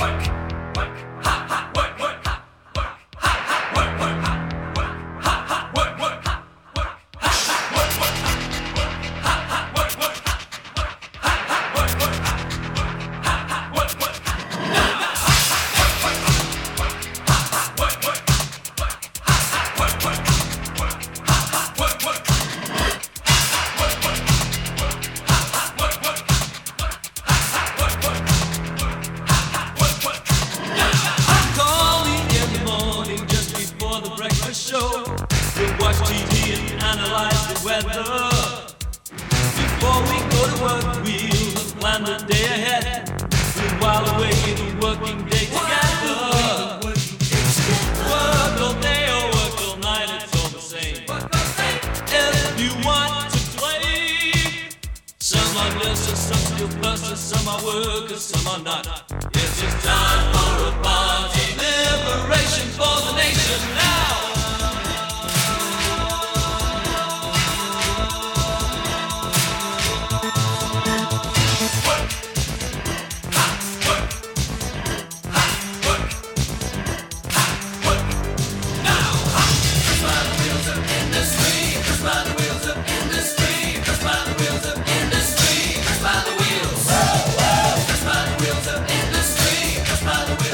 like show. We'll watch TV and analyze the weather. Before we go to work, we'll plan the day ahead. We'll while away the working day together. Work all day or work all night, it's all the same. If you want to play, some are nurses, some still buses, some are workers, some are not. It's just time for a party, liberation for the nation.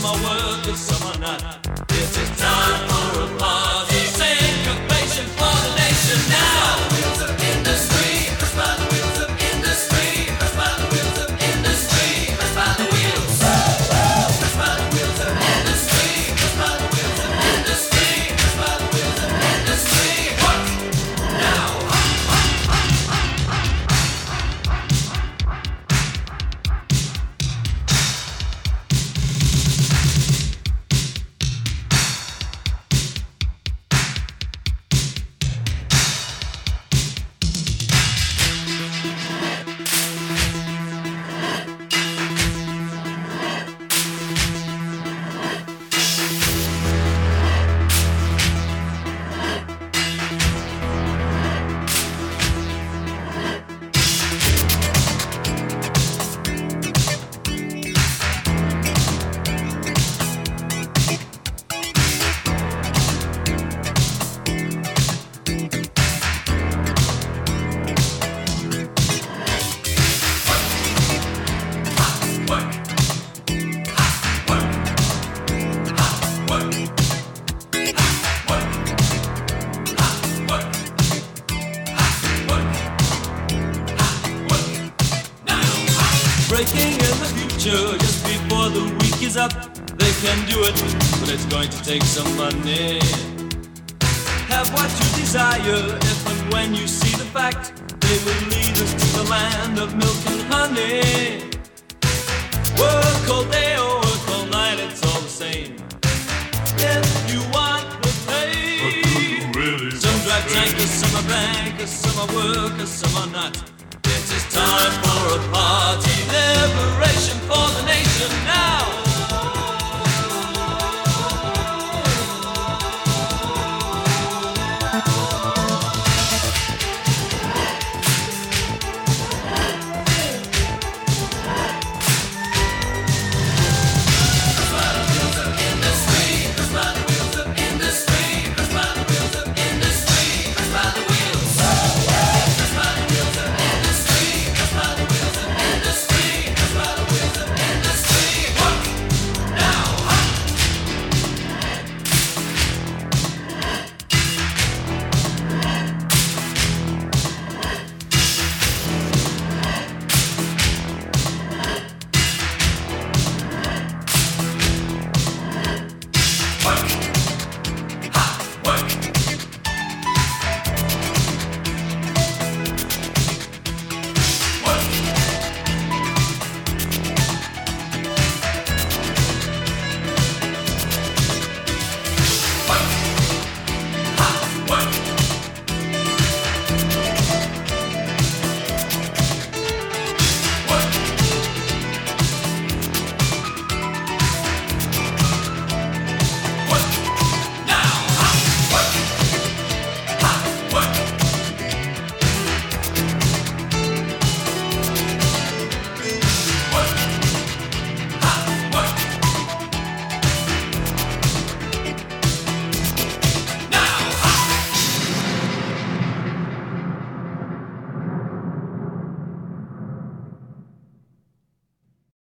Will? This is time for a party. Syncopation for the nation now. Wheels of industry, by the wheels of industry, by the wheels of industry, by the wheels. show just before the week is up. They can do it, but it's going to take some money. Have what you desire if and when you see the fact. They will lead us to the land of milk and honey. Work all day or work all night, it's all the same. If you want the pay, really some drive tankers, some are bankers, some are workers, some are not. It is time for a party, liberation for the nation now.